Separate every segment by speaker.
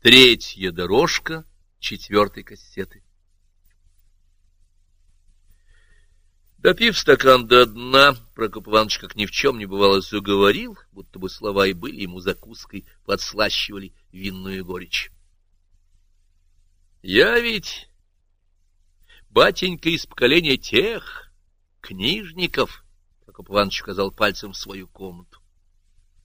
Speaker 1: Третья дорожка четвертой кассеты. Допив стакан до дна, Прокоп Иванович, как ни в чем не бывало, заговорил, будто бы слова и были ему закуской, подслащивали винную горечь. Я ведь, батенька из поколения тех книжников, Прокоп Иванович указал пальцем в свою комнату.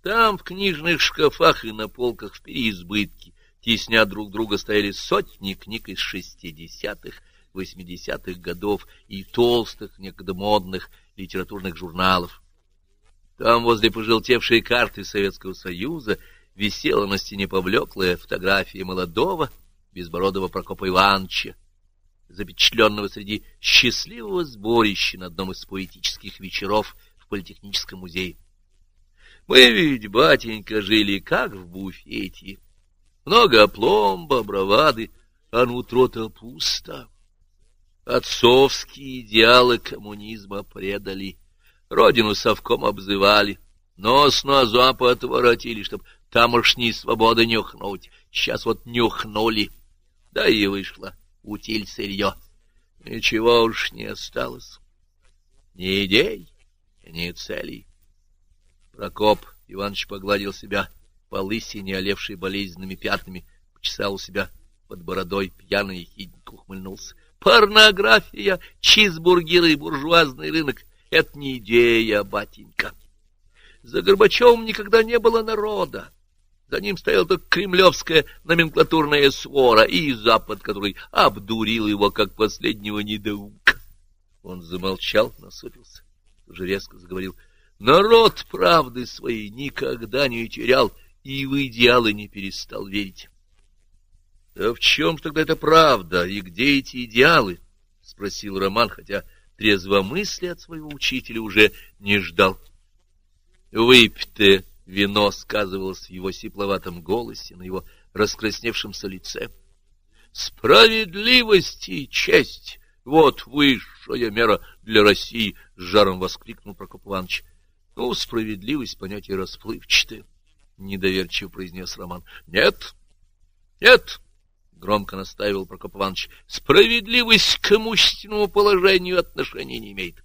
Speaker 1: Там в книжных шкафах и на полках в переизбытке Тесня друг друга стояли сотни книг из шестидесятых, восьмидесятых годов и толстых, некогда модных литературных журналов. Там, возле пожелтевшей карты Советского Союза, висела на стене повлеклая фотография молодого, безбородого Прокопа Ивановича, запечатленного среди счастливого сборища на одном из поэтических вечеров в Политехническом музее. Мы ведь, батенька, жили как в буфете. Много опломба, бравады, а нутро-то пусто. Отцовские идеалы коммунизма предали, родину совком обзывали, нос на запад воротили, чтоб тамошней свободы нюхнуть. Сейчас вот нюхнули, да и вышло утиль сырье. Ничего уж не осталось. Ни идей, ни целей. Прокоп Иванович погладил себя по лысине, олевшей болезненными пятнами, почесал у себя под бородой, пьяный и хидник ухмыльнулся. Порнография, чизбургеры буржуазный рынок — это не идея, батенька. За Горбачевым никогда не было народа. За ним стояла только кремлевская номенклатурная свора и Запад, который обдурил его, как последнего недоумка. Он замолчал, насупился, уже резко заговорил. Народ правды своей никогда не терял, и в идеалы не перестал верить. — А в чем тогда это правда, и где эти идеалы? — спросил Роман, хотя трезвомыслия от своего учителя уже не ждал. Выпитое вино сказывалось в его сипловатом голосе, на его раскрасневшемся лице. «Справедливость и честь — вот высшая мера для России!» — с жаром воскликнул Прокоп Иванович. «Ну, справедливость — понятие расплывчатое. — недоверчиво произнес Роман. — Нет, нет, — громко настаивал Прокоп Иванович, — справедливость к имущественному положению отношения не имеет.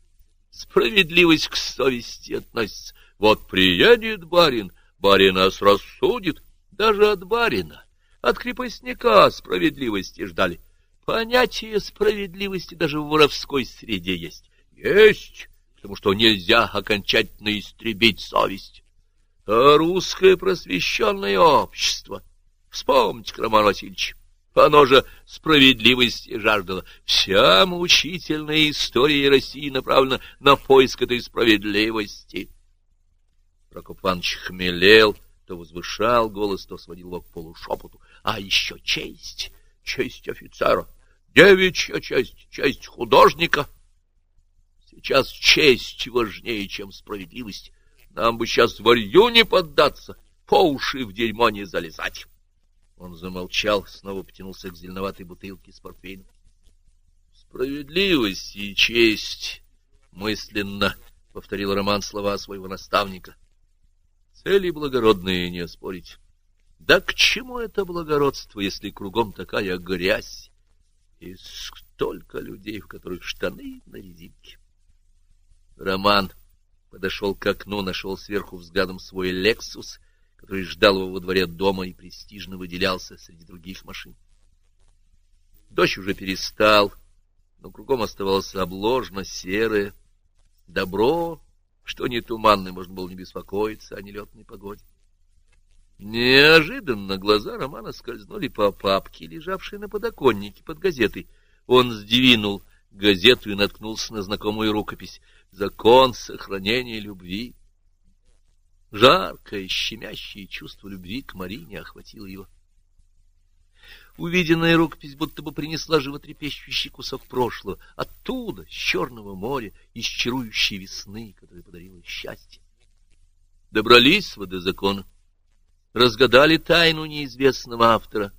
Speaker 1: Справедливость к совести относится. Вот приедет барин, барин нас рассудит, даже от барина, от крепостника справедливости ждали. Понятие справедливости даже в воровской среде есть. Есть, потому что нельзя окончательно истребить совесть а русское просвещенное общество. Вспомните, Роман Васильевич, оно же справедливости жаждало. Вся мучительная история России направлена на поиск этой справедливости. Прокоп Иванович хмелел, то возвышал голос, то сводил его к полушепоту. А еще честь, честь офицера, девичья честь, честь художника. Сейчас честь важнее, чем справедливость. Нам бы сейчас варью не поддаться, по уши в дерьмо не залезать. Он замолчал, снова потянулся к зеленоватой бутылке с портвейном. Справедливость и честь, мысленно повторил Роман слова своего наставника. Цели благородные не оспорить. Да к чему это благородство, если кругом такая грязь и столько людей, в которых штаны на резинке? Роман подошел к окну, нашел сверху взглядом свой «Лексус», который ждал его во дворе дома и престижно выделялся среди других машин. Дождь уже перестал, но кругом оставалось обложно, серое. Добро, что не туманное, можно было не беспокоиться о нелетной погоде. Неожиданно глаза Романа скользнули по папке, лежавшей на подоконнике под газетой. Он сдвинул газету и наткнулся на знакомую рукопись «Закон сохранения любви». Жаркое, щемящее чувство любви к Марине охватило его. Увиденная рукопись будто бы принесла животрепещущий кусок прошлого, оттуда, с Черного моря, из чарующей весны, которая подарила счастье. Добрались вы до закона, разгадали тайну неизвестного автора,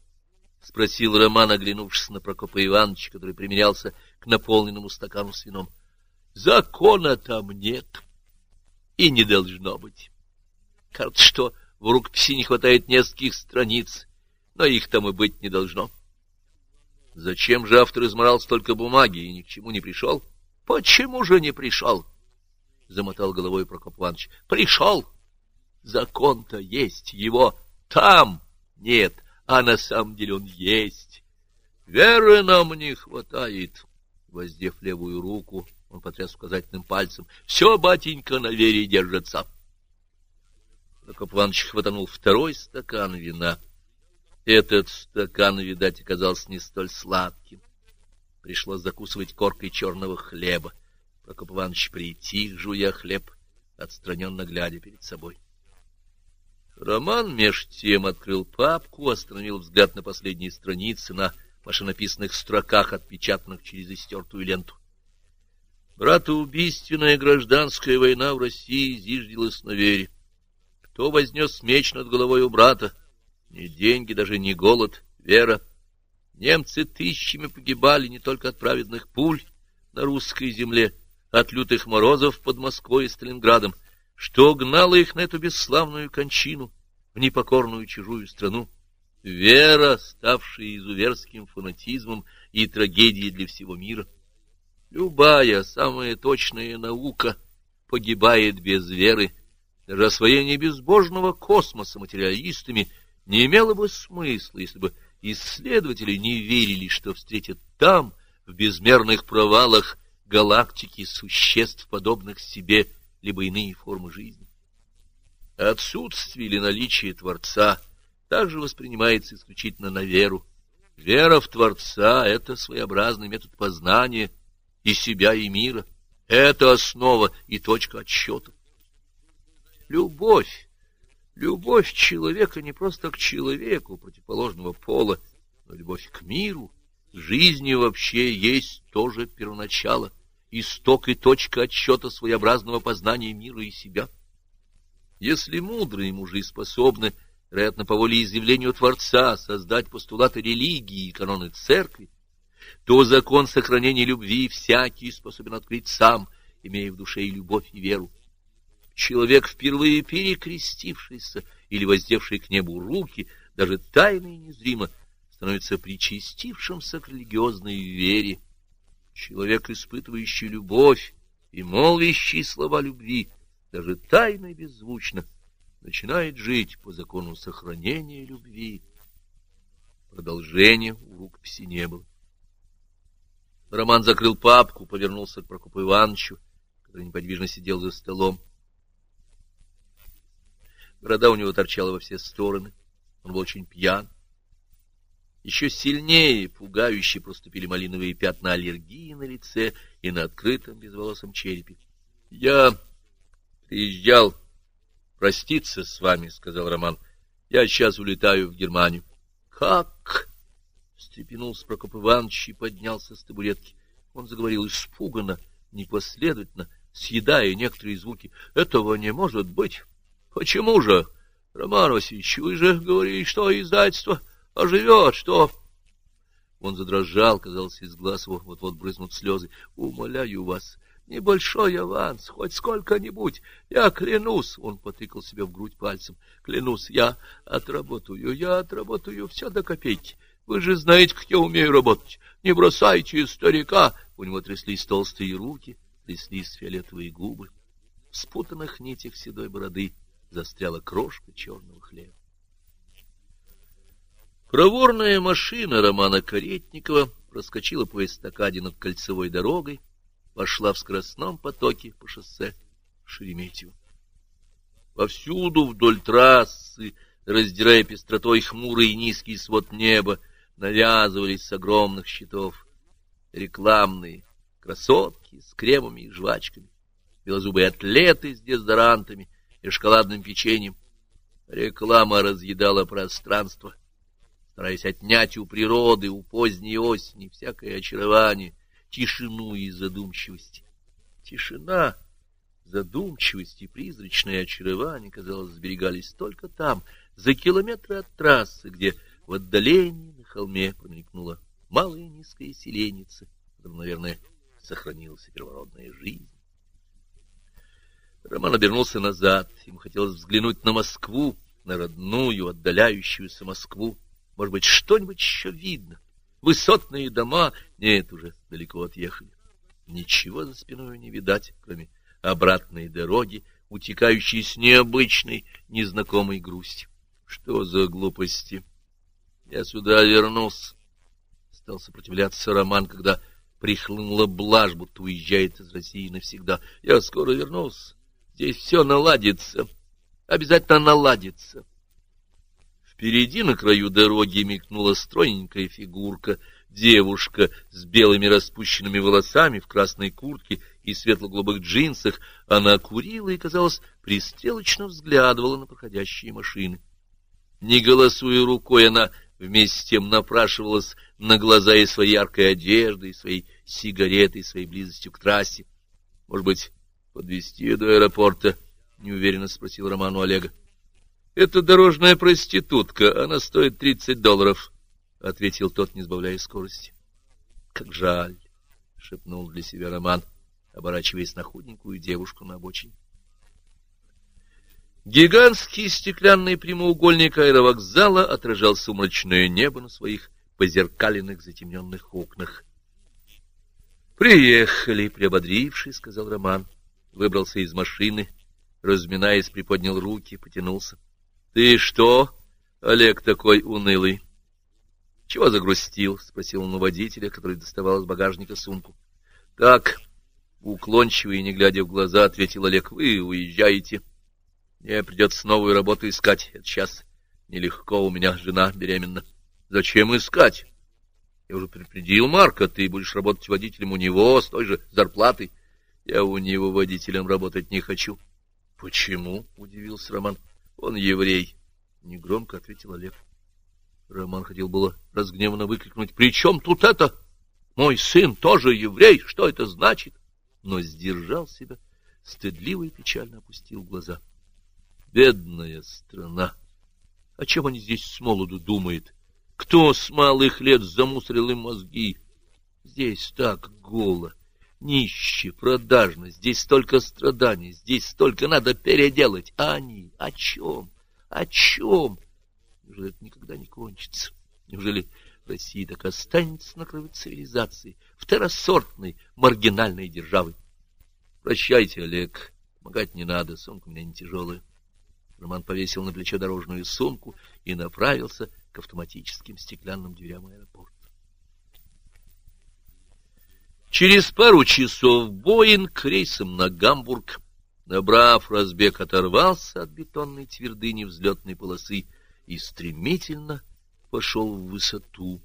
Speaker 1: — спросил Роман, оглянувшись на Прокопа Ивановича, который примерялся к наполненному стакану с вином. — Закона там нет и не должно быть. Кажется, что в рукописи не хватает нескольких страниц, но их там и быть не должно. Зачем же автор изморал столько бумаги и ни к чему не пришел? Почему же не пришел? Замотал головой Прокоп Иванович. Пришел! Закон-то есть, его там нет, а на самом деле он есть. Веры нам не хватает. Воздев левую руку, он потряс указательным пальцем. Все, батенька, на вере держится. Прокоп Иванович хватанул второй стакан вина. Этот стакан, видать, оказался не столь сладким. Пришлось закусывать коркой черного хлеба. Прокоп Иванович притих, жуя хлеб, отстраненно глядя перед собой. Роман меж тем открыл папку, остановил взгляд на последние страницы, на машинописных строках, отпечатанных через истертую ленту. Братоубийственная гражданская война в России зиждилась на вере. Кто вознес меч над головой у брата? Ни деньги, даже не голод, вера. Немцы тысячами погибали не только от праведных пуль на русской земле, от лютых морозов под Москвой и Сталинградом, что гнало их на эту бесславную кончину, в непокорную чужую страну. Вера, ставшая изуверским фанатизмом и трагедией для всего мира. Любая самая точная наука погибает без веры, даже освоение безбожного космоса материалистами не имело бы смысла, если бы исследователи не верили, что встретят там, в безмерных провалах галактики, существ, подобных себе, либо иные формы жизни. Отсутствие или наличие Творца также воспринимается исключительно на веру. Вера в Творца — это своеобразный метод познания и себя, и мира. Это основа и точка отсчета. Любовь. Любовь человека не просто к человеку противоположного пола, но любовь к миру, жизни вообще есть тоже первоначало, исток и точка отсчета своеобразного познания мира и себя. Если мудрые мужи способны, вероятно, по воле изъявлению Творца, создать постулаты религии и каноны церкви, то закон сохранения любви всякий способен открыть сам, имея в душе и любовь, и веру человек, впервые перекрестившийся или воздевший к небу руки, даже тайно и незримо, становится причастившимся к религиозной вере. Человек, испытывающий любовь и молвящий слова любви, даже тайно и беззвучно, начинает жить по закону сохранения любви. Продолжения у рукописи не было. Роман закрыл папку, повернулся к Прокопу Ивановичу, который неподвижно сидел за столом. Борода у него торчала во все стороны. Он был очень пьян. Еще сильнее, пугающе проступили малиновые пятна аллергии на лице и на открытом безволосом черепе. — Я приезжал проститься с вами, — сказал Роман. — Я сейчас улетаю в Германию. — Как? — встрепенулся Прокоп Иванович и поднялся с табуретки. Он заговорил испуганно, непоследовательно, съедая некоторые звуки. — Этого не может быть. Почему же, Роман Васильевич, вы же говорили, что издательство оживет, что... Он задрожал, казалось, из глаз его вот-вот брызнут слезы. Умоляю вас, небольшой аванс, хоть сколько-нибудь. Я клянусь, он потыкал себя в грудь пальцем. Клянусь, я отработаю, я отработаю все до копейки. Вы же знаете, как я умею работать. Не бросайте старика. У него тряслись толстые руки, тряслись фиолетовые губы. В спутанных нитях седой бороды застряла крошка черного хлеба. Проворная машина Романа Каретникова проскочила по эстакаде над кольцевой дорогой, пошла в скоростном потоке по шоссе Шереметьево. Повсюду вдоль трассы, раздирая пестротой хмурый и низкий свод неба, навязывались с огромных щитов рекламные красотки с кремами и жвачками, белозубые атлеты с дезодорантами — и шоколадным печеньем. Реклама разъедала пространство, стараясь отнять у природы, у поздней осени всякое очарование, тишину и задумчивость. Тишина, задумчивость и призрачное очарование, казалось, сберегались только там, за километры от трассы, где в отдалении на холме промелькнула малая низкая селеница, которая, наверное, сохранилась первородная жизнь. Роман обернулся назад. Ему хотелось взглянуть на Москву, на родную, отдаляющуюся Москву, Может быть, что-нибудь еще видно. Высотные дома, нет, уже далеко отъехали. Ничего за спиной не видать, кроме обратной дороги, утекающей с необычной, незнакомой грустью. Что за глупости? Я сюда вернулся. Стал сопротивляться Роман, когда прихлынула блажь, будто уезжает из России навсегда. Я скоро вернулся. Здесь все наладится. Обязательно наладится. Впереди на краю дороги мелькнула стройненькая фигурка, девушка с белыми распущенными волосами в красной куртке и светло-голубых джинсах. Она курила и, казалось, пристрелочно взглядывала на проходящие машины. Не голосуя рукой, она вместе с тем напрашивалась на глаза и своей яркой одеждой, и своей сигаретой, и своей близостью к трассе. — Может быть, подвезти до аэропорта? — неуверенно спросил Роман у Олега. Это дорожная проститутка, она стоит тридцать долларов, — ответил тот, не сбавляя скорости. — Как жаль, — шепнул для себя Роман, оборачиваясь на худенькую девушку на обочине. Гигантский стеклянный прямоугольник аэровокзала отражал сумрачное небо на своих позеркаленных затемненных окнах. «Приехали, приободривший», — сказал Роман. Выбрался из машины, разминаясь, приподнял руки, потянулся. — Ты что, Олег, такой унылый? — Чего загрустил? — спросил он у водителя, который доставал из багажника сумку. — Так, уклончиво и не глядя в глаза, ответил Олег, — вы уезжаете. Мне придется новую работу искать. Это сейчас нелегко, у меня жена беременна. — Зачем искать? Я уже предупредил Марка, ты будешь работать водителем у него с той же зарплатой. Я у него водителем работать не хочу. — Почему? — удивился Роман. — он еврей, — негромко ответил Олег. Роман хотел было разгневанно выкрикнуть. — При чем тут это? Мой сын тоже еврей. Что это значит? Но сдержал себя, стыдливо и печально опустил глаза. Бедная страна! О чем они здесь с молоду думают? Кто с малых лет замусорил им мозги? Здесь так голо, Нище, продажно, здесь столько страданий, здесь столько надо переделать. А они о чем? О чем? Неужели это никогда не кончится? Неужели Россия так останется на краю цивилизации, второсортной, маргинальной державой? Прощайте, Олег, помогать не надо, сумка у меня не тяжелая. Роман повесил на плечо дорожную сумку и направился к автоматическим стеклянным дверям аэропорта. Через пару часов Боинг рейсом на Гамбург, набрав разбег, оторвался от бетонной твердыни взлетной полосы и стремительно пошел в высоту.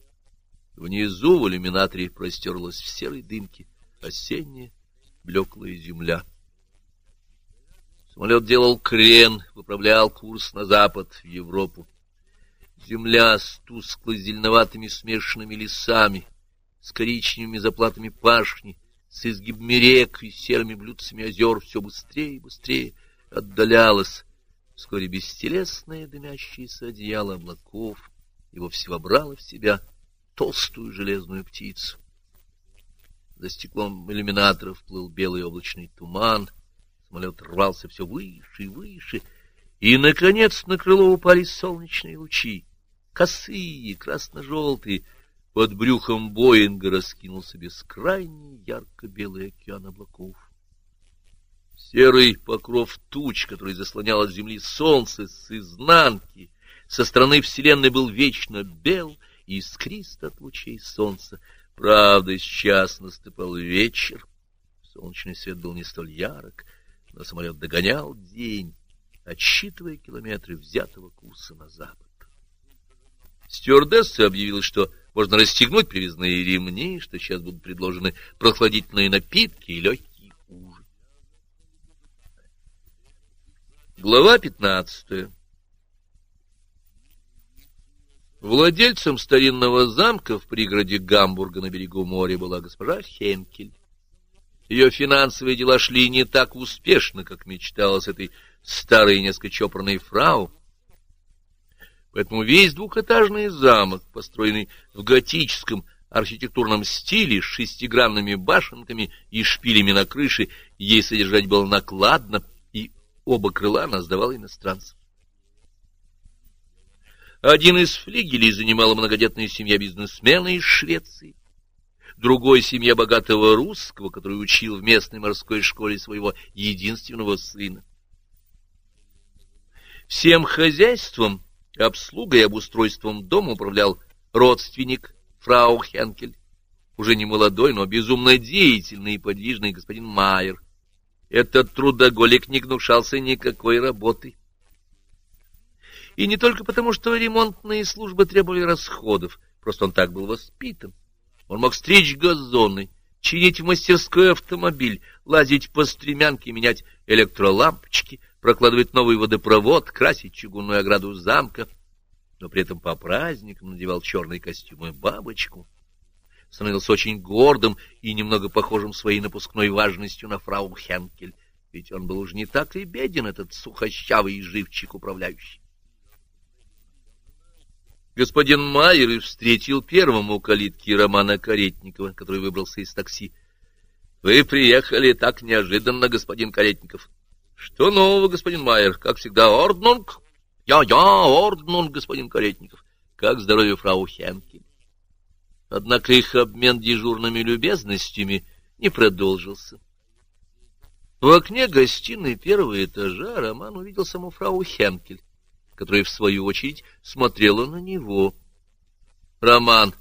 Speaker 1: Внизу в иллюминаторе простерлась в серой дымке осенняя блеклая земля. Самолет делал крен, выправлял курс на запад, в Европу. Земля с тускло-зеленоватыми смешанными лесами, с коричневыми заплатами пашни, с изгибами рек и серыми блюдцами озер все быстрее и быстрее отдалялось. Вскоре бестелесное дымящееся одеяло облаков его все вобрало в себя толстую железную птицу. За стеклом иллюминаторов плыл белый облачный туман, самолет рвался все выше и выше, и, наконец, на крыло упали солнечные лучи, косые, красно-желтые, под брюхом Боинга раскинулся бескрайний ярко-белый океан облаков. Серый покров туч, который заслонял от земли солнце с изнанки, со стороны Вселенной был вечно бел и искрист от лучей солнца. Правда, сейчас наступал вечер. Солнечный свет был не столь ярок, но самолет догонял день, отсчитывая километры взятого курса на запад. Стюардесса объявила, что можно расстегнуть привязные ремни, что сейчас будут предложены прохладительные напитки и легкий ужин. Глава пятнадцатая Владельцем старинного замка в пригороде Гамбурга на берегу моря была госпожа Хенкель. Ее финансовые дела шли не так успешно, как мечталось этой старой несколько чопорной фрау, Поэтому весь двухэтажный замок, построенный в готическом архитектурном стиле с шестигранными башенками и шпилями на крыше, ей содержать было накладно, и оба крыла она сдавала иностранцам. Один из флигелей занимала многодетная семья бизнесмена из Швеции, другой — семья богатого русского, который учил в местной морской школе своего единственного сына. Всем хозяйством, обслугой и обустройством дома управлял родственник фрау Хенкель, уже не молодой, но безумно деятельный и подвижный господин Майер. Этот трудоголик не гнушался никакой работой. И не только потому, что ремонтные службы требовали расходов, просто он так был воспитан. Он мог стричь газоны, чинить в мастерской автомобиль, лазить по стремянке, менять электролампочки, прокладывать новый водопровод, красить чугунную ограду замка, но при этом по праздникам надевал черный костюм и бабочку, становился очень гордым и немного похожим своей напускной важностью на фрау Хенкель, ведь он был уж не так и беден, этот сухощавый живчик управляющий. Господин Майер встретил первым у калитки Романа Каретникова, который выбрался из такси. — Вы приехали так неожиданно, господин Каретников. — Что нового, господин Майер? Как всегда, орднунг? Я-я, орднунг, господин Каретников. Как здоровье фрау Хенкель? Однако их обмен дежурными любезностями не продолжился. В окне гостиной первого этажа Роман увидел саму фрау Хенкель которая, в свою очередь, смотрела на него. Роман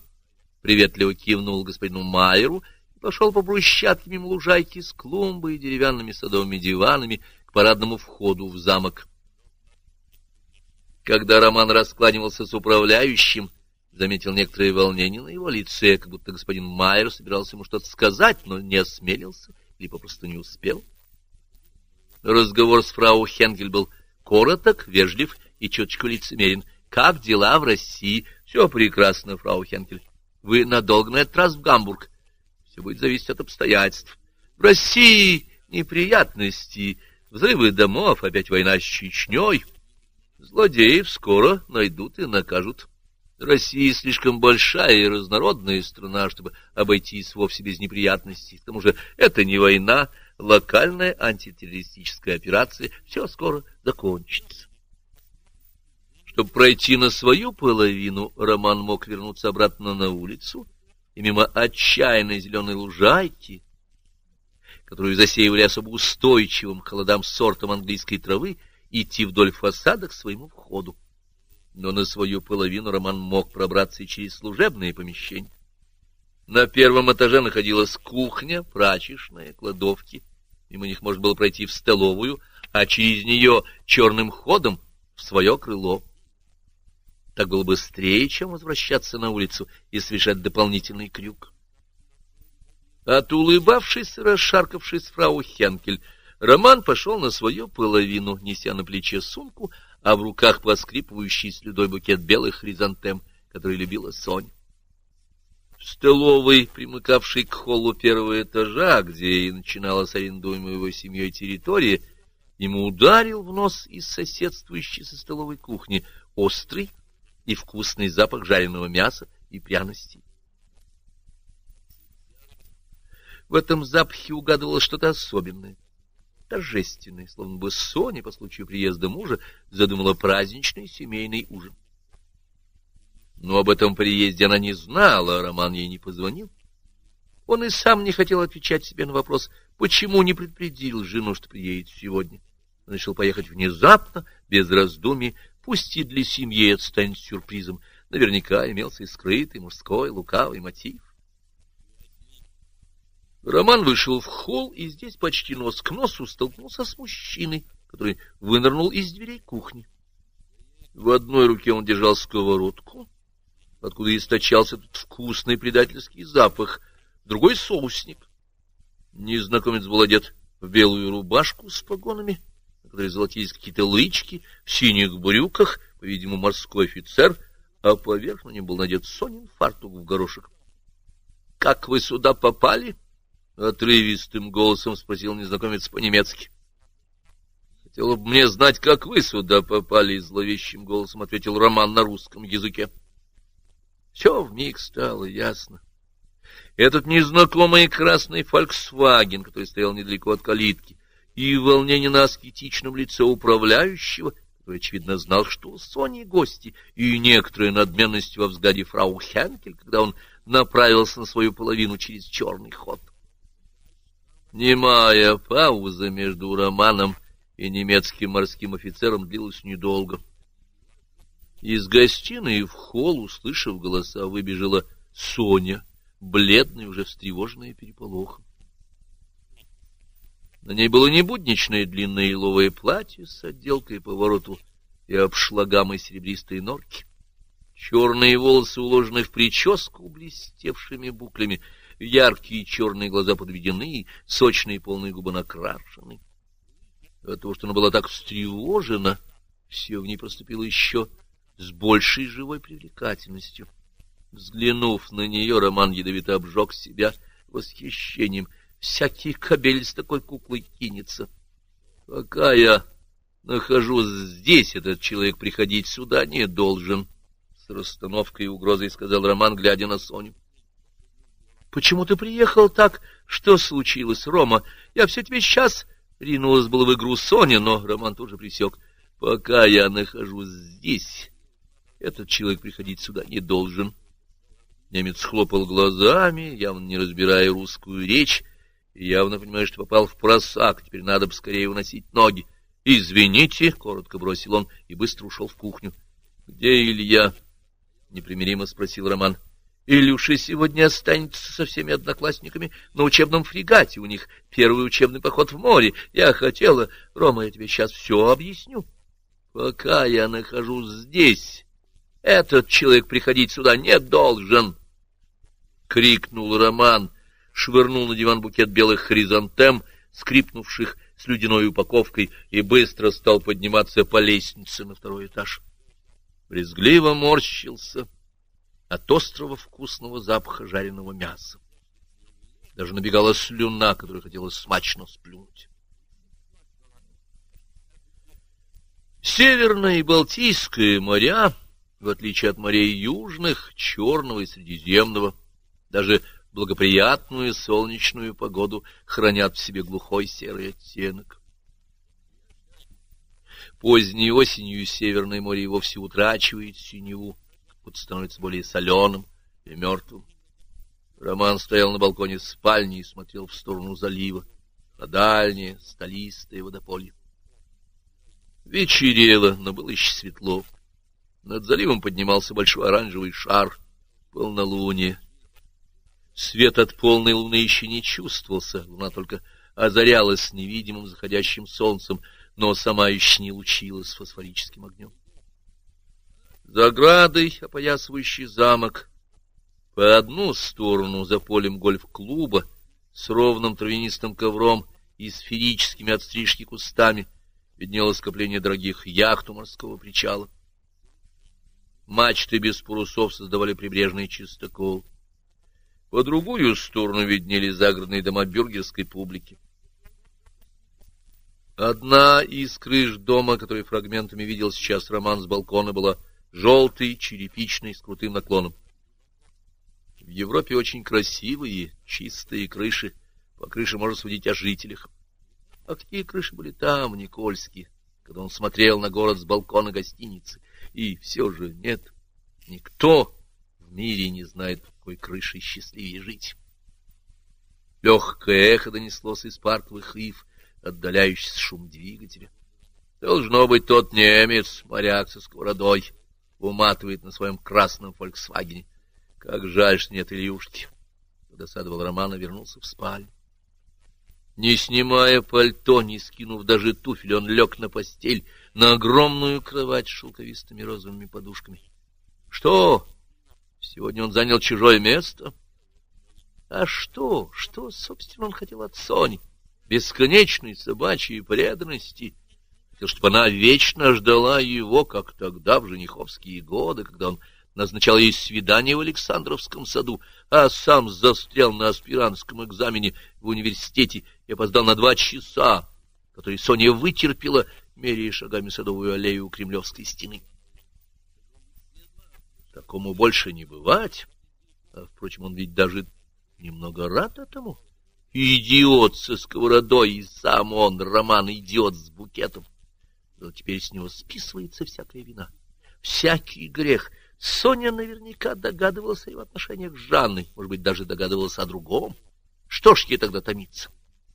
Speaker 1: приветливо кивнул господину Майеру и пошел по брусчатке мимо лужайки с клумбой и деревянными садовыми диванами парадному входу в замок. Когда Роман раскланивался с управляющим, заметил некоторое волнение на его лице, как будто господин Майер собирался ему что-то сказать, но не осмелился или попросту не успел. Разговор с фрау Хенгель был короток, вежлив и чуточку лицемерен. Как дела в России? Все прекрасно, фрау Хенкель. Вы надолго на этот раз в Гамбург? Все будет зависеть от обстоятельств. В России неприятности, взрывы домов, опять война с Чечней. Злодеев скоро найдут и накажут. Россия слишком большая и разнородная страна, чтобы обойтись вовсе без неприятностей. К тому же это не война, локальная антитеррористическая операция. Все скоро закончится. Чтобы пройти на свою половину, Роман мог вернуться обратно на улицу и мимо отчаянной зеленой лужайки, которую засеивали особо устойчивым холодам сортом английской травы, идти вдоль фасада к своему входу. Но на свою половину Роман мог пробраться и через служебные помещения. На первом этаже находилась кухня, прачечная, кладовки. Мимо них можно было пройти в столовую, а через нее черным ходом в свое крыло. Так было быстрее, чем возвращаться на улицу и совершать дополнительный крюк. От улыбавшись, расшаркавшись фрау Хенкель, Роман пошел на свою половину, неся на плече сумку, а в руках поскрипывающий слюдой букет белых хризантем, который любила Сонь. В столовой, примыкавшей к холлу первого этажа, где и начиналась арендуемая его семьей территория, ему ударил в нос из соседствующей со столовой кухни острый, и вкусный запах жареного мяса и пряностей. В этом запахе угадывалось что-то особенное, торжественное, словно бы Соня по случаю приезда мужа задумала праздничный семейный ужин. Но об этом приезде она не знала, а Роман ей не позвонил. Он и сам не хотел отвечать себе на вопрос, почему не предупредил жену, что приедет сегодня. Он решил поехать внезапно, без раздумий, Пусть и для семьи это станет сюрпризом. Наверняка имелся и скрытый мужской лукавый мотив. Роман вышел в холл и здесь почти нос к носу столкнулся с мужчиной, который вынырнул из дверей кухни. В одной руке он держал сковородку, откуда источался этот вкусный предательский запах, другой — соусник. Незнакомец был одет в белую рубашку с погонами, которой золотились какие-то лычки, в синих брюках, по-видимому, морской офицер, а поверх на нем был надет Сонин фартук в горошек. — Как вы сюда попали? — отрывистым голосом спросил незнакомец по-немецки. — Хотел бы мне знать, как вы сюда попали, — зловещим голосом ответил Роман на русском языке. Все вмиг стало ясно. Этот незнакомый красный «Фольксваген», который стоял недалеко от калитки, и волнение на аскетичном лице управляющего, который, очевидно, знал, что у Сони гости, и некоторая надменность во взгляде фрау Хенкель, когда он направился на свою половину через черный ход. Немая пауза между романом и немецким морским офицером длилась недолго. Из гостиной в холл, услышав голоса, выбежала Соня, бледная, уже встревоженная переполохом. На ней было не будничное длинное еловое платье с отделкой по вороту и обшлагам и серебристые норки. Черные волосы уложены в прическу блестевшими буклями, яркие черные глаза подведены, сочные полные губы накрашены. От того, что она была так встревожена, все в ней проступило еще с большей живой привлекательностью. Взглянув на нее, Роман ядовито обжег себя восхищением — Всякий кобель с такой куклой кинется. Пока я нахожусь здесь, этот человек приходить сюда не должен. С расстановкой и угрозой сказал Роман, глядя на Соню. — Почему ты приехал так? Что случилось, Рома? Я все тебе сейчас... Ринулась было в игру Соня, но Роман тоже присек. — Пока я нахожусь здесь, этот человек приходить сюда не должен. Немец хлопал глазами, явно не разбирая русскую речь, явно понимаю, что попал в просак, теперь надо бы скорее уносить ноги. — Извините, — коротко бросил он и быстро ушел в кухню. — Где Илья? — непримиримо спросил Роман. — Илюша сегодня останется со всеми одноклассниками на учебном фрегате. У них первый учебный поход в море. Я хотела... Рома, я тебе сейчас все объясню. Пока я нахожусь здесь, этот человек приходить сюда не должен. — крикнул Роман швырнул на диван букет белых хризантем, скрипнувших с ледяной упаковкой, и быстро стал подниматься по лестнице на второй этаж. Брезгливо морщился от острого вкусного запаха жареного мяса. Даже набегала слюна, которую хотелось смачно сплюнуть. Северное и Балтийское моря, в отличие от морей южных, Черного и Средиземного, даже благоприятную солнечную погоду хранят в себе глухой серый оттенок. Поздней осенью Северное море и вовсе утрачивает синеву, вот становится более соленым и мертвым. Роман стоял на балконе спальни и смотрел в сторону залива, на дальнее, столистое водополье. Вечерело, но было еще светло. Над заливом поднимался большой оранжевый шар, полнолуние. Свет от полной луны еще не чувствовался, луна только озарялась невидимым заходящим солнцем, но сама еще не лучилась фосфорическим огнем. За оградой, опоясывающий замок, по одну сторону за полем гольф-клуба с ровным травянистым ковром и сферическими от стрижки кустами виднелось скопление дорогих яхт у морского причала. Мачты без парусов создавали прибрежный чистокол. По другую сторону виднелись загородные дома бюргерской публики. Одна из крыш дома, который фрагментами видел сейчас Роман с балкона, была желтой, черепичной, с крутым наклоном. В Европе очень красивые, чистые крыши. По крыше можно судить о жителях. А какие крыши были там, в Никольске, когда он смотрел на город с балкона гостиницы? И все же нет, никто в мире не знает, какой крышей счастливее жить. Легкое эхо донеслось из парковых ив, отдаляющийся шум двигателя. Должно быть тот немец, моряк со сковородой, уматывает на своем красном «Фольксвагене». Как жаль, что нет Ильюшки. Досадовал Роман и вернулся в спальню. Не снимая пальто, не скинув даже туфель, он лег на постель, на огромную кровать с шелковистыми розовыми подушками. — Что? Сегодня он занял чужое место. А что, что, собственно, он хотел от Сони? Бесконечной собачьей преданности. Хотел, чтобы она вечно ждала его, как тогда, в жениховские годы, когда он назначал ей свидание в Александровском саду, а сам застрял на аспирантском экзамене в университете и опоздал на два часа, которые Соня вытерпела, меряя шагами садовую аллею у Кремлевской стены. Такому больше не бывать. А, впрочем, он ведь даже немного рад этому. Идиот со сковородой, и сам он, Роман, идиот с букетом. Что теперь с него списывается всякая вина, всякий грех. Соня наверняка догадывалась о его отношениях с Жанной, может быть, даже догадывалась о другом. Что ж ей тогда томиться?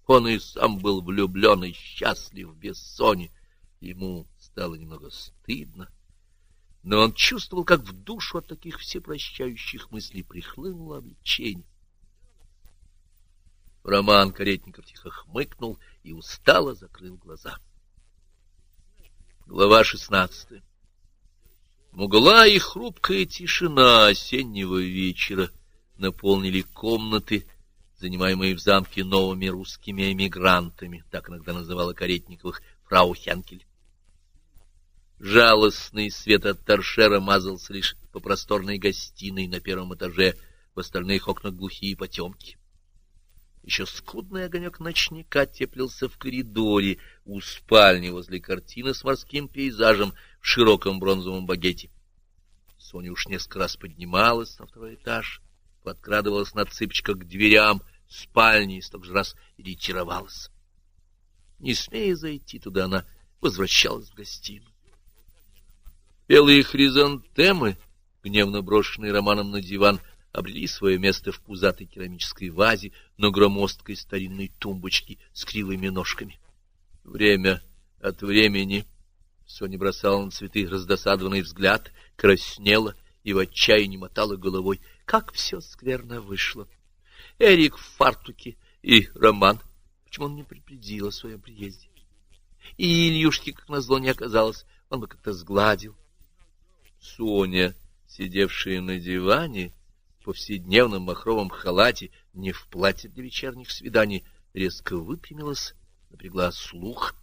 Speaker 1: Он и сам был влюблен и счастлив без Сони. Ему стало немного стыдно, но он чувствовал, как в душу от таких всепрощающих мыслей прихлынуло облегчение. Роман Каретников тихо хмыкнул и устало закрыл глаза. Глава шестнадцатая. Мгла и хрупкая тишина осеннего вечера наполнили комнаты, занимаемые в замке новыми русскими эмигрантами, так иногда называла Каретниковых фрау Хенкель. Жалостный свет от торшера мазался лишь по просторной гостиной на первом этаже, в остальных окнах глухие потемки. Еще скудный огонек ночника теплился в коридоре у спальни возле картины с морским пейзажем в широком бронзовом багете. Соня уж несколько раз поднималась на второй этаж, подкрадывалась на цыпочках к дверям спальни и столько же раз ретировалась. Не смея зайти туда, она возвращалась в гостиную. Белые хризантемы, гневно брошенные Романом на диван, обрели свое место в пузатой керамической вазе на громоздкой старинной тумбочке с кривыми ножками. Время от времени Соня бросала на цветы раздосадованный взгляд, краснела и в отчаянии мотала головой. Как все скверно вышло! Эрик в фартуке и Роман. Почему он не предупредил о своем приезде? И Ильюшки, как назло, не оказалось, он бы как-то сгладил. Соня, сидевшая на диване, повседневном махровом халате, не в платье для вечерних свиданий, резко выпрямилась, напрягла слух.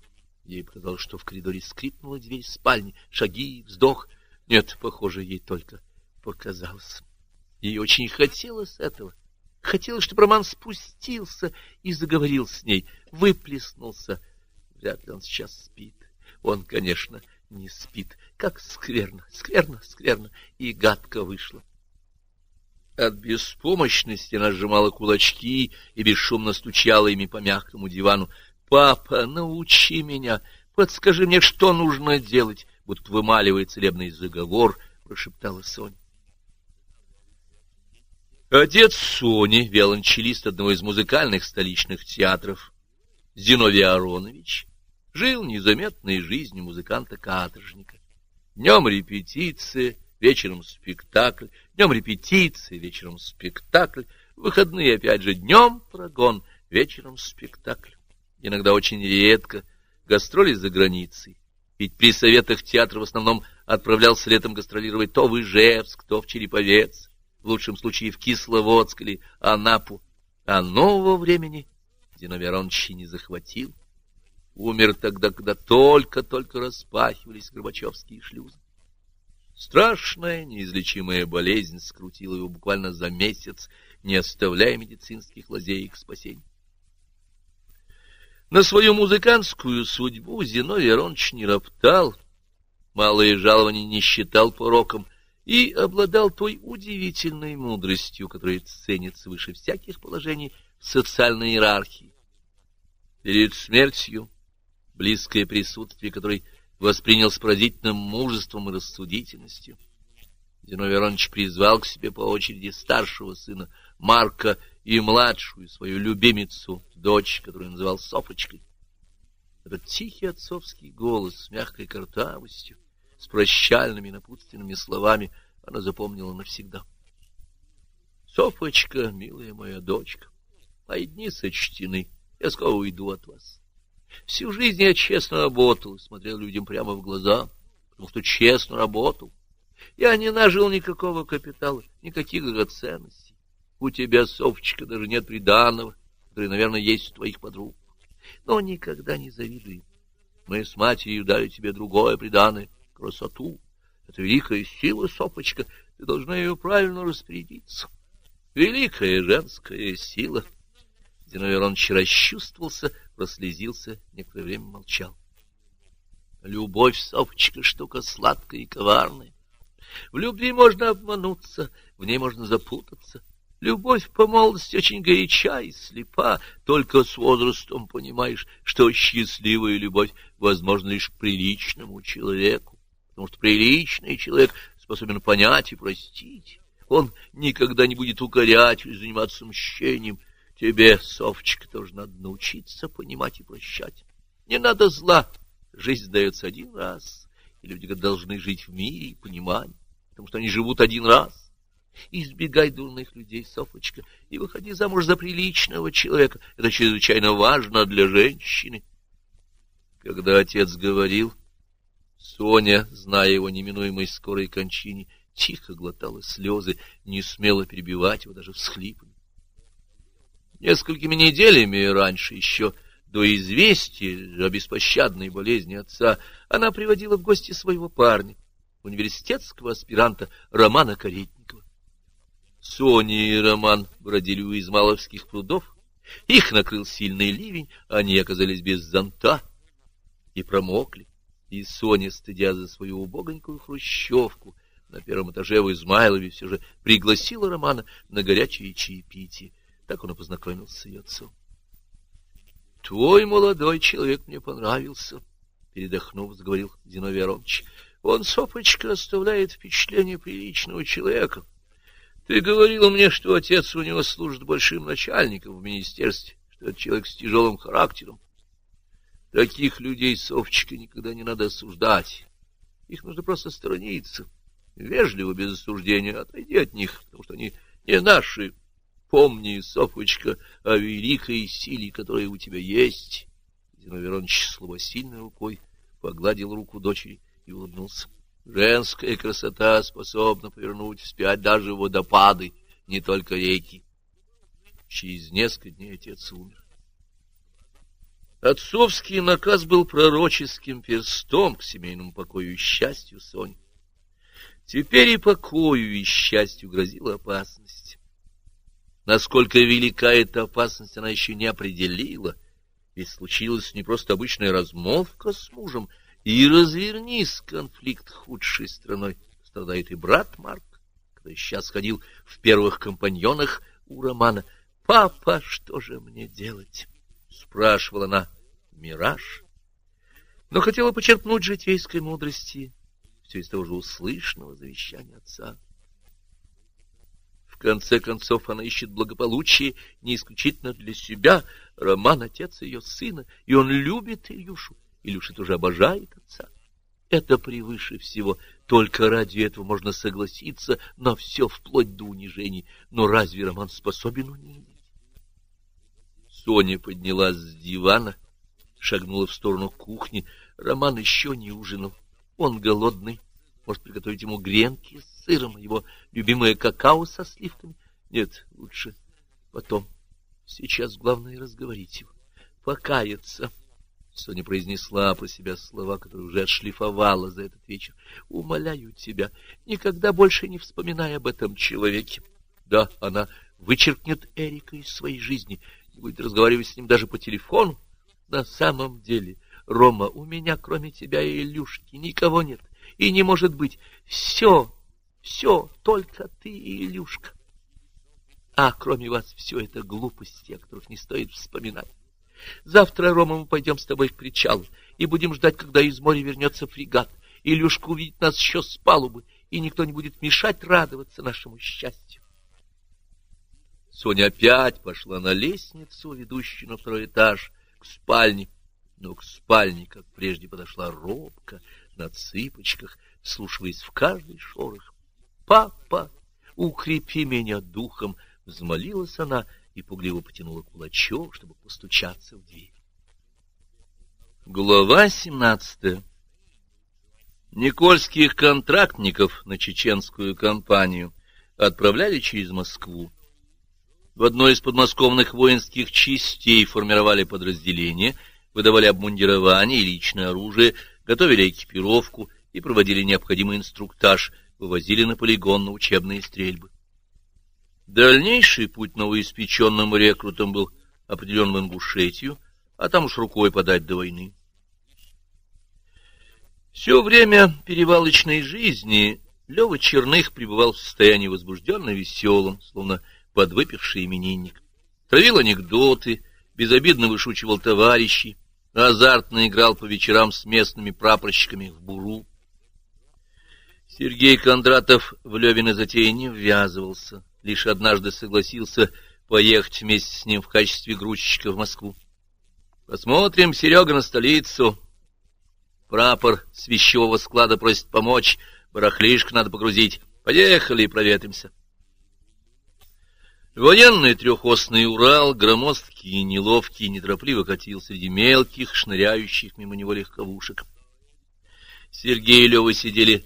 Speaker 1: Ей показалось, что в коридоре скрипнула дверь спальни, шаги, вздох. Нет, похоже, ей только показалось. Ей очень хотелось этого. Хотелось, чтобы Роман спустился и заговорил с ней, выплеснулся. Вряд ли он сейчас спит. Он, конечно, не спит. Как скверно, скверно, скверно, и гадко вышло. От беспомощности она сжимала кулачки и бесшумно стучала ими по мягкому дивану. «Папа, научи меня, подскажи мне, что нужно делать!» Будто вымаливая целебный заговор, прошептала Соня. Отец Сони, виолончелист одного из музыкальных столичных театров, Зиновий Аронович, жил незаметной жизнью музыканта-каторжника. Днем репетиция, вечером спектакль, днем репетиция, вечером спектакль, выходные опять же днем прогон, вечером спектакль. Иногда очень редко гастроли за границей, ведь при советах театр в основном отправлялся летом гастролировать то в Ижевск, то в Череповец, в лучшем случае в Кисловодск или Анапу, а нового времени Зиновий Аронович не захватил умер тогда, когда только-только распахивались Горбачевские шлюзы. Страшная, неизлечимая болезнь скрутила его буквально за месяц, не оставляя медицинских лазеек к спасению. На свою музыкантскую судьбу Зиновий Аронович не роптал, малые жалования не считал пороком и обладал той удивительной мудростью, которая ценится выше всяких положений в социальной иерархии. Перед смертью близкое присутствие которой воспринял с поразительным мужеством и рассудительностью. Зиновий Аронович призвал к себе по очереди старшего сына Марка и младшую свою любимицу, дочь, которую называл Софочкой. Этот тихий отцовский голос с мягкой картавостью, с прощальными напутственными словами она запомнила навсегда. Софочка, милая моя дочка, мои дни сочтены, я скоро уйду от вас. Всю жизнь я честно работал, смотрел людям прямо в глаза, потому что честно работал. Я не нажил никакого капитала, никаких драгоценностей. У тебя, Софочка, даже нет приданного, который, наверное, есть у твоих подруг. Но никогда не завидуй. Мы с матерью дали тебе другое приданное — красоту. Это великая сила, Софочка, ты должна ее правильно распорядиться. Великая женская сила. Зиновий Иванович расчувствовался, прослезился, некоторое время молчал. Любовь, Софочка, штука сладкая и коварная. В любви можно обмануться, в ней можно запутаться. Любовь по молодости очень горяча и слепа, только с возрастом понимаешь, что счастливая любовь возможна лишь приличному человеку, потому что приличный человек способен понять и простить. Он никогда не будет укорять или заниматься мщением. Тебе, Совчик, тоже надо научиться понимать и прощать. Не надо зла. Жизнь дается один раз, и люди должны жить в мире и понимании, потому что они живут один раз. Избегай дурных людей, Софочка, и выходи замуж за приличного человека. Это чрезвычайно важно для женщины. Когда отец говорил, Соня, зная его неминуемой скорой кончине, тихо глотала слезы, не смела перебивать его даже всхлипами. Несколькими неделями раньше еще до известия о беспощадной болезни отца она приводила в гости своего парня, университетского аспиранта Романа Каретникова. Соня и Роман бродили у Измаловских прудов. Их накрыл сильный ливень, они оказались без зонта и промокли. И Соня, стыдя за свою убогонькую хрущевку, на первом этаже в Измайлове все же пригласила Романа на горячее чаепитие. Так он и познакомился с ее отцом. — Твой молодой человек мне понравился, — передохнув, заговорил Зиновий Аронович. — Он, Софочка, оставляет впечатление приличного человека. — ты говорила мне, что отец у него служит большим начальником в министерстве, что это человек с тяжелым характером. Таких людей, Совчика, никогда не надо осуждать. Их нужно просто сторониться. Вежливо, без осуждения, отойди от них, потому что они не наши. Помни, Софочка, о великой силе, которая у тебя есть. Зиновий Веронович слабосильной рукой погладил руку дочери и улыбнулся. Женская красота способна повернуть вспять даже водопады, не только реки. Через несколько дней отец умер. Отцовский наказ был пророческим перстом к семейному покою и счастью Сони. Теперь и покою, и счастью грозила опасность. Насколько велика эта опасность, она еще не определила, ведь случилась не просто обычная размолвка с мужем — и развернись конфликт худшей страной, страдает и брат Марк, который сейчас ходил в первых компаньонах у Романа. «Папа, что же мне делать?» — спрашивала она. «Мираж?» Но хотела почерпнуть житейской мудрости все из того же услышанного завещания отца. В конце концов, она ищет благополучие не исключительно для себя. Роман — отец ее сына, и он любит Илюшу. Илюша тоже обожает отца. Это превыше всего. Только ради этого можно согласиться на все вплоть до унижений. Но разве Роман способен унизить? Соня поднялась с дивана, шагнула в сторону кухни. Роман еще не ужинал. Он голодный. Может приготовить ему гренки с сыром, его любимое какао со сливками? Нет, лучше потом. Сейчас главное разговорить его. Покаяться. Соня произнесла про себя слова, которые уже отшлифовала за этот вечер. «Умоляю тебя, никогда больше не вспоминай об этом человеке». Да, она вычеркнет Эрика из своей жизни, не будет разговаривать с ним даже по телефону. На самом деле, Рома, у меня, кроме тебя и Илюшки, никого нет. И не может быть. Все, все, только ты и Илюшка. А кроме вас все это глупости, о которых не стоит вспоминать. Завтра, Рома, мы пойдем с тобой к причалу и будем ждать, когда из моря вернется фрегат. Илюшка увидит нас еще с палубы, и никто не будет мешать радоваться нашему счастью. Соня опять пошла на лестницу, ведущую на второй этаж, к спальне. Но к спальне, как прежде, подошла робко, на цыпочках, слушаясь в каждый шорох. «Папа, укрепи меня духом!» — взмолилась она, — и пугливо потянула кулачок, чтобы постучаться в дверь. Глава семнадцатая Никольских контрактников на чеченскую кампанию отправляли через Москву. В одной из подмосковных воинских частей формировали подразделения, выдавали обмундирование и личное оружие, готовили экипировку и проводили необходимый инструктаж, вывозили на полигон на учебные стрельбы. Дальнейший путь новоиспеченным рекрутам был определен в Ингушетию, а там уж рукой подать до войны. Все время перевалочной жизни Лева Черных пребывал в состоянии возбужденно веселом, словно подвыпивший именинник. Травил анекдоты, безобидно вышучивал товарищей, азартно играл по вечерам с местными прапорщиками в буру. Сергей Кондратов в Левины затеи не ввязывался, лишь однажды согласился поехать вместе с ним в качестве грузчика в Москву. Посмотрим, Серега, на столицу. Прапор с вещевого склада просит помочь, барахлишко надо погрузить. Поехали и проветримся. Военный трехосный Урал, громоздкий неловкий, неторопливо катил среди мелких, шныряющих мимо него легковушек. Сергей и Лева сидели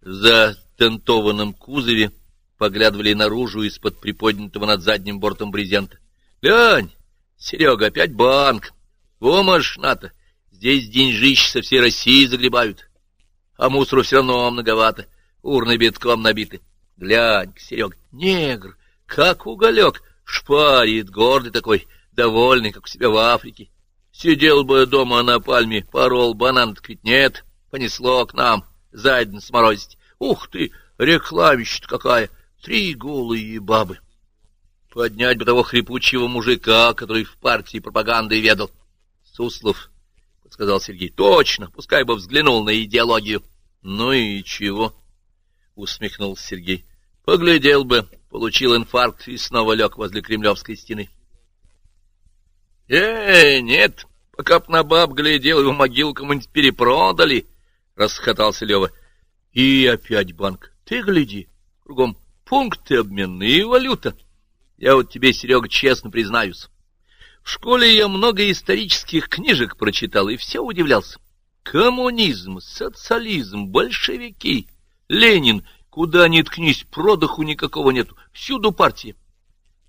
Speaker 1: за тентованном кузове, поглядывали наружу из-под приподнятого над задним бортом брезента. — Глянь, Серега, опять банк. Во машина-то. Здесь деньжищ со всей России загребают. А мусору все равно многовато. Урны битком набиты. Глянь, Серега, негр как уголек, шпарит, гордый такой, довольный, как у себя в Африке. Сидел бы дома на пальме, порол банан, так ведь нет, понесло к нам, задницу сморозить. Ух ты, рекламища какая, три голые бабы. Поднять бы того хрипучего мужика, который в партии пропаганды ведал. Суслов, — подсказал Сергей, — точно, пускай бы взглянул на идеологию. Ну и чего? — усмехнулся Сергей. — Поглядел бы, получил инфаркт и снова лег возле Кремлевской стены. — Э, нет, пока б на баб глядел, его могилу кому-нибудь перепродали, — расхотался Лева. — И опять банк. Ты гляди, кругом пункты обменные валюта. Я вот тебе, Серега, честно признаюсь. В школе я много исторических книжек прочитал и все удивлялся. Коммунизм, социализм, большевики, Ленин — Куда ни ткнись, продыху никакого нету, всюду партия.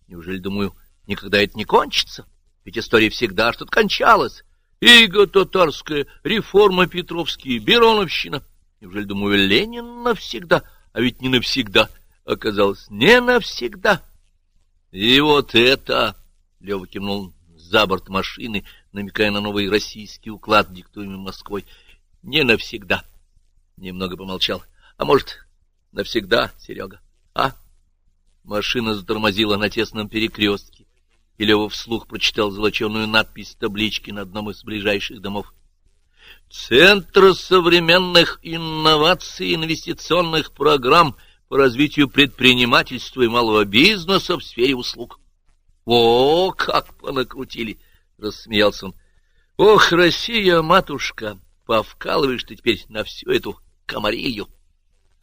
Speaker 1: Неужели, думаю, никогда это не кончится? Ведь история всегда что-то кончалась. Иго татарская, реформа Петровские, Бероновщина. Неужели, думаю, Ленин навсегда? А ведь не навсегда. Оказалось, не навсегда. И вот это... Лева кивнул за борт машины, намекая на новый российский уклад, диктуемый Москвой. Не навсегда. Немного помолчал. А может, навсегда, Серега, а? Машина затормозила на тесном перекрестке, и Лева вслух прочитал золоченую надпись таблички на одном из ближайших домов. Центр современных инноваций и инвестиционных программ по развитию предпринимательства и малого бизнеса в сфере услуг. О, как понакрутили! — рассмеялся он. — Ох, Россия, матушка, повкалываешь ты теперь на всю эту комарилью!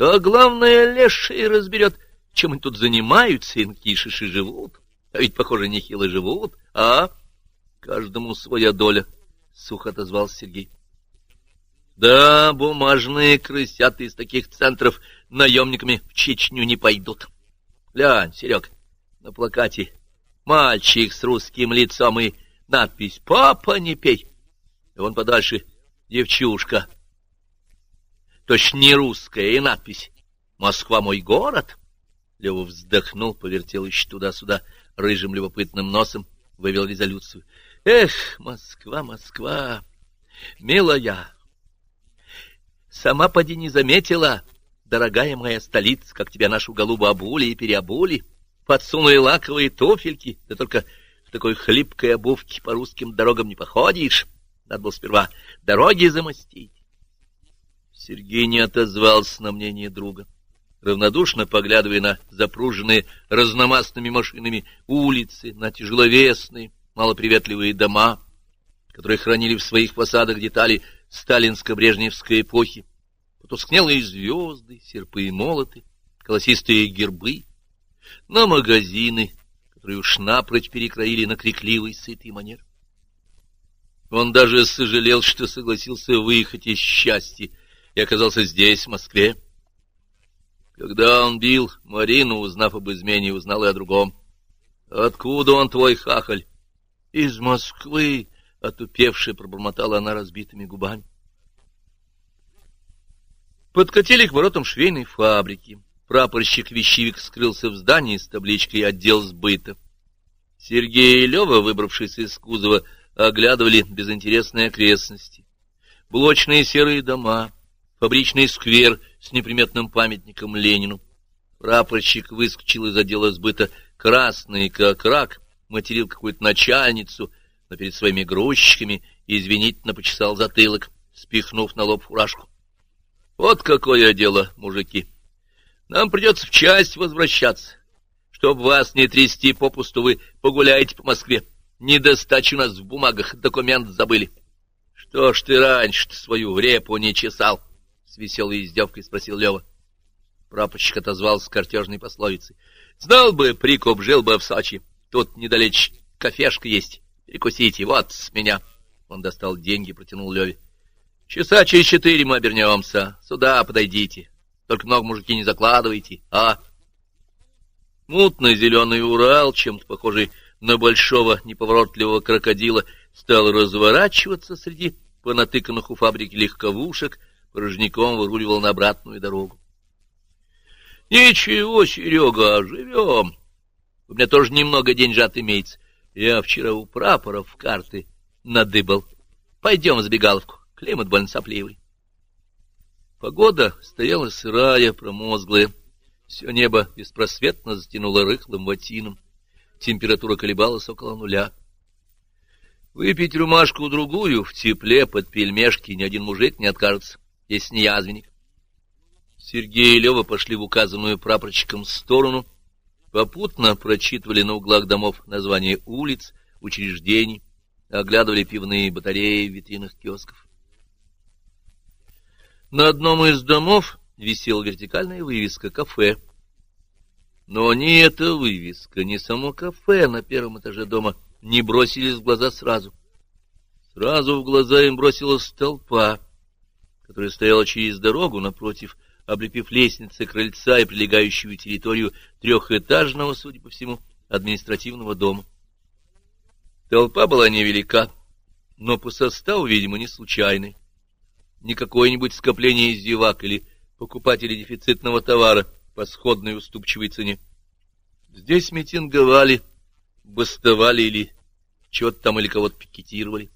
Speaker 1: А главное, леший разберет, чем они тут занимаются, инкишиши живут. А ведь, похоже, нехило живут, а? Каждому своя доля, — сухо отозвался Сергей. Да, бумажные крысята из таких центров наемниками в Чечню не пойдут. Глянь, Серег, на плакате мальчик с русским лицом и надпись «Папа, не пей». И вон подальше девчушка Точно не русская, и надпись «Москва мой город». Лева вздохнул, повертел еще туда-сюда рыжим любопытным носом, вывел резолюцию. «Эх, Москва, Москва, милая, сама поди не заметила, дорогая моя столица, как тебя нашу голубу обули и переобули, подсунули лаковые туфельки, да только в такой хлипкой обувке по русским дорогам не походишь. Надо было сперва дороги замостить. Сергей не отозвался на мнение друга, равнодушно поглядывая на запруженные разномастными машинами улицы, на тяжеловесные, малоприветливые дома, которые хранили в своих фасадах детали сталинско-брежневской эпохи, потускнелые звезды, серпы и молоты, колосистые гербы, на магазины, которые уж напрочь перекроили на крикливый, сытый манер. Он даже сожалел, что согласился выехать из счастья, и оказался здесь, в Москве. Когда он бил Марину, узнав об измене, узнал и о другом. «Откуда он твой хахаль?» «Из Москвы», — отупевшая пробормотала она разбитыми губами. Подкатили к воротам швейной фабрики. Прапорщик-вещевик скрылся в здании с табличкой «Отдел сбыта». Сергей и Лева, выбравшись из кузова, оглядывали безинтересные окрестности. Блочные серые дома, фабричный сквер с неприметным памятником Ленину, Прапорщик выскочил из отдела сбыта красный, как рак, материл какую-то начальницу, но перед своими грузчиками извинительно почесал затылок, спихнув на лоб фуражку. Вот какое дело, мужики! Нам придется в часть возвращаться. Чтоб вас не трясти попусту, вы погуляете по Москве. Недостачу нас в бумагах, документ забыли. Что ж ты раньше свою репу не чесал? Веселой издевкой спросил Лева. Прапорщик отозвался картежной пословицей. Знал бы, Прикоп жил бы в Сочи. Тут недалече кафешка есть. Перекусите, вот с меня. Он достал деньги, протянул Леве. Часа через четыре мы обернемся. Сюда подойдите. Только много мужики не закладывайте, а? Мутный зеленый Урал, чем-то похожий на большого неповоротливого крокодила, стал разворачиваться среди понатыканных у фабрики легковушек, порожняком выруливал на обратную дорогу. — Ничего, Серега, живем. У меня тоже немного деньжат имеется. Я вчера у прапоров карты надыбал. Пойдем в забегаловку. Климат больно сопливый. Погода стояла сырая, промозглая. Все небо беспросветно затянуло рыхлым ватином. Температура колебалась около нуля. Выпить рюмашку-другую в тепле под пельмешки ни один мужик не откажется, если не язвенник. Сергей и Лева пошли в указанную прапорщиком сторону, попутно прочитывали на углах домов названия улиц, учреждений, оглядывали пивные батареи в витринах киосков. На одном из домов висела вертикальная вывеска «Кафе». Но ни эта вывеска, ни само кафе на первом этаже дома не бросились в глаза сразу. Сразу в глаза им бросилась толпа, которая стояла через дорогу напротив, облепив лестницы крыльца и прилегающую территорию трехэтажного, судя по всему, административного дома. Толпа была невелика, но по составу, видимо, не случайной не какое-нибудь скопление зевак или покупателей дефицитного товара по сходной уступчивой цене. Здесь митинговали, бастовали или что-то там или кого-то пикетировали.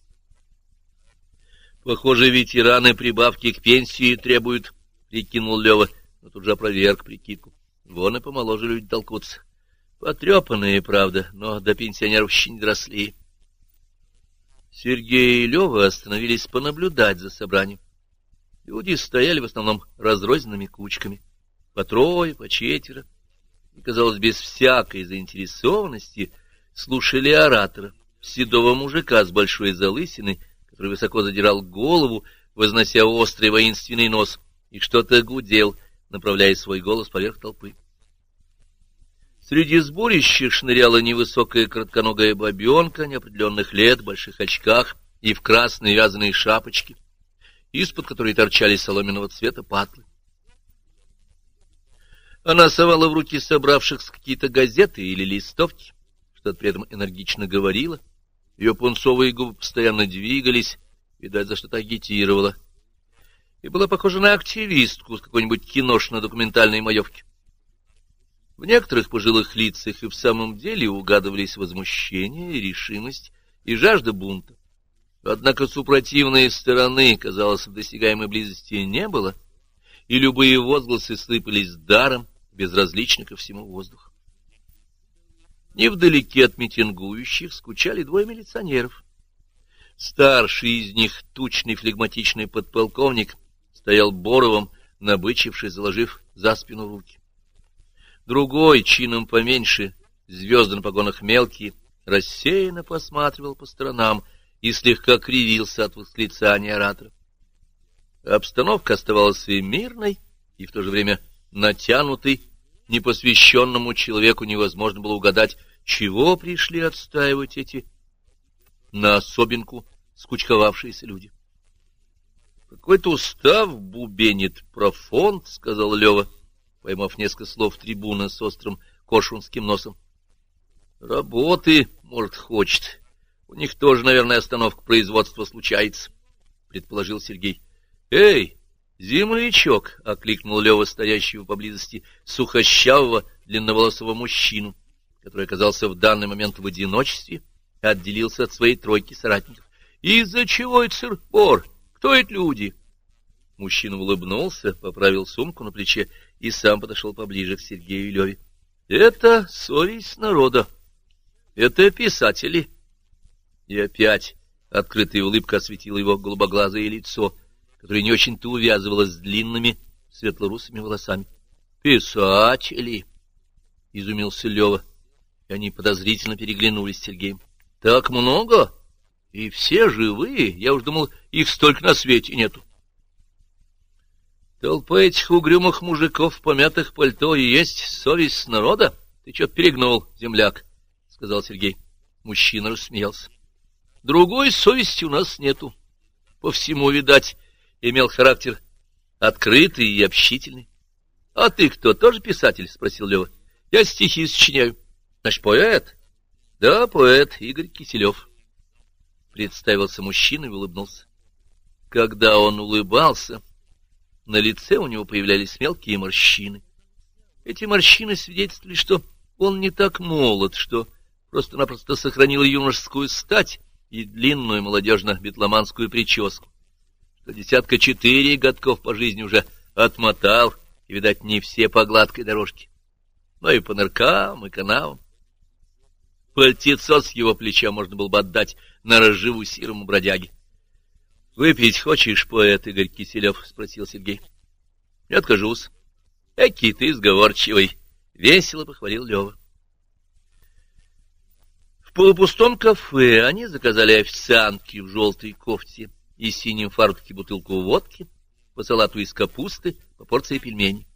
Speaker 1: Похоже, ветераны прибавки к пенсии требуют, — прикинул Лева, но тут же опроверг прикидку. Вон и помоложе люди толкутся. Потрепанные, правда, но до пенсионеров еще не доросли. Сергей и Лева остановились понаблюдать за собранием. Люди стояли в основном разрозненными кучками, по трое, по четверо, и, казалось, без всякой заинтересованности слушали оратора, седого мужика с большой залысиной, который высоко задирал голову, вознося острый воинственный нос, и что-то гудел, направляя свой голос поверх толпы. Среди сборища шныряла невысокая коротконогая бабенка неопределенных лет, в больших очках и в красной вязаной шапочке из-под которой торчали соломенного цвета патлы. Она совала в руки собравшихся какие-то газеты или листовки, что-то при этом энергично говорила. Ее пунцовые губы постоянно двигались, видать, за что-то агитировала. И была похожа на активистку с какой-нибудь киношно-документальной маевки. В некоторых пожилых лицах и в самом деле угадывались возмущение, решимость и жажда бунта. Однако супротивной стороны, казалось, в досягаемой близости не было, и любые возгласы сыпались даром, безразлично ко всему воздуху. Невдалеке от митингующих скучали двое милиционеров. Старший из них, тучный флегматичный подполковник, стоял боровом, набычившись, заложив за спину руки. Другой, чином поменьше, звезды на погонах мелкие, рассеянно посматривал по сторонам, и слегка кривился от восклицания оратора. Обстановка оставалась и мирной, и в то же время натянутой, непосвященному человеку невозможно было угадать, чего пришли отстаивать эти на особенку скучковавшиеся люди. Какой-то устав бубенит про фонд, — сказал Лева, поймав несколько слов трибуна с острым кошунским носом. — Работы, может, хочет, у них тоже, наверное, остановка производства случается, — предположил Сергей. — Эй, землячок! — окликнул Лева, стоящего поблизости сухощавого длинноволосого мужчину, который оказался в данный момент в одиночестве и отделился от своей тройки соратников. — Из-за чего это сыр-пор? Кто эти люди? Мужчина улыбнулся, поправил сумку на плече и сам подошел поближе к Сергею и Леве. — Это совесть народа. Это писатели. И опять открытая улыбка осветила его голубоглазое лицо, которое не очень-то увязывалось с длинными светлорусыми волосами. — Писатели! — изумился Лева. И они подозрительно переглянулись с Сергеем. — Так много? И все живые? Я уж думал, их столько на свете нету. Толпа этих угрюмых мужиков в помятых пальто и есть совесть народа? Ты что-то перегнул, земляк, — сказал Сергей. Мужчина рассмеялся. Другой совести у нас нету. По всему, видать, имел характер открытый и общительный. — А ты кто, тоже писатель? — спросил Лева. — Я стихи сочиняю. — Значит, поэт? — Да, поэт Игорь Киселев. Представился мужчина и улыбнулся. Когда он улыбался на лице у него появлялись мелкие морщины. Эти морщины свидетельствовали, что он не так молод, что просто-напросто сохранил юношескую стать и длинную молодежно-бетломанскую прическу, что десятка четыре годков по жизни уже отмотал, и, видать, не все по гладкой дорожке, но и по ныркам, и канавам. Пальтецо с его плеча можно было бы отдать на разживу сирому бродяге. — Выпить хочешь, поэт Игорь Киселев? — спросил Сергей. — Не откажусь. — Эки ты сговорчивый! — весело похвалил Лева. В полупустом кафе они заказали официантки в желтой кофте и синем фартуке бутылку водки, по салату из капусты, по порции пельменей.